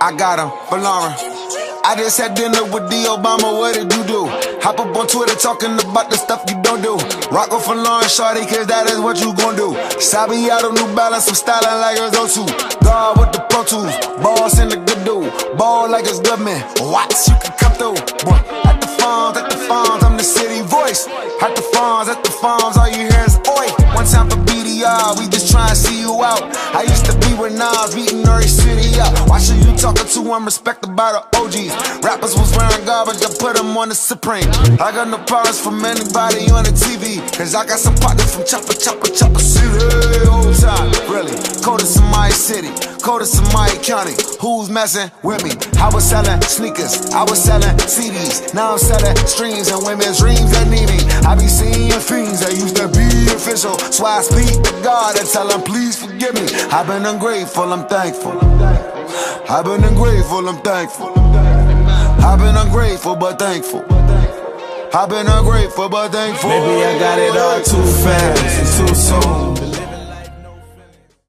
I got him Lauren. I just had dinner with the Obama, what did you do? Hop up on Twitter talking about the stuff you don't do. Rock off for Lauren Shorty, cause that is what you gon' do. Sabi out of New Balance, I'm styling like a O2. God with the Pro Tools, boss in the good dude. Ball like it's good man. watch you can come through. Boy, at the farms, at the farms, I'm the city voice. At the farms, at the farms, all you hear is oi. One time for BDR, we just try and see you out. I used to be with Nas, beating every city up. Talking to, I'm respected by the OGs. Rappers was wearing garbage, I put them on the Supreme. I got no problems from anybody on the TV. Cause I got some partners from Chopper, Chopper, Chopper City. Old time, really. Coldest in my city, coldest in my county. Who's messing with me? I was selling sneakers, I was selling CDs. Now I'm selling streams and women's dreams that need me. I be seeing things that used to be official. So I speak to God and tell him, please forgive me. I've been ungrateful, I'm thankful. I've been ungrateful, I'm thankful. I've been ungrateful, but thankful. I've been ungrateful, but thankful. Maybe I got it all too fast too soon.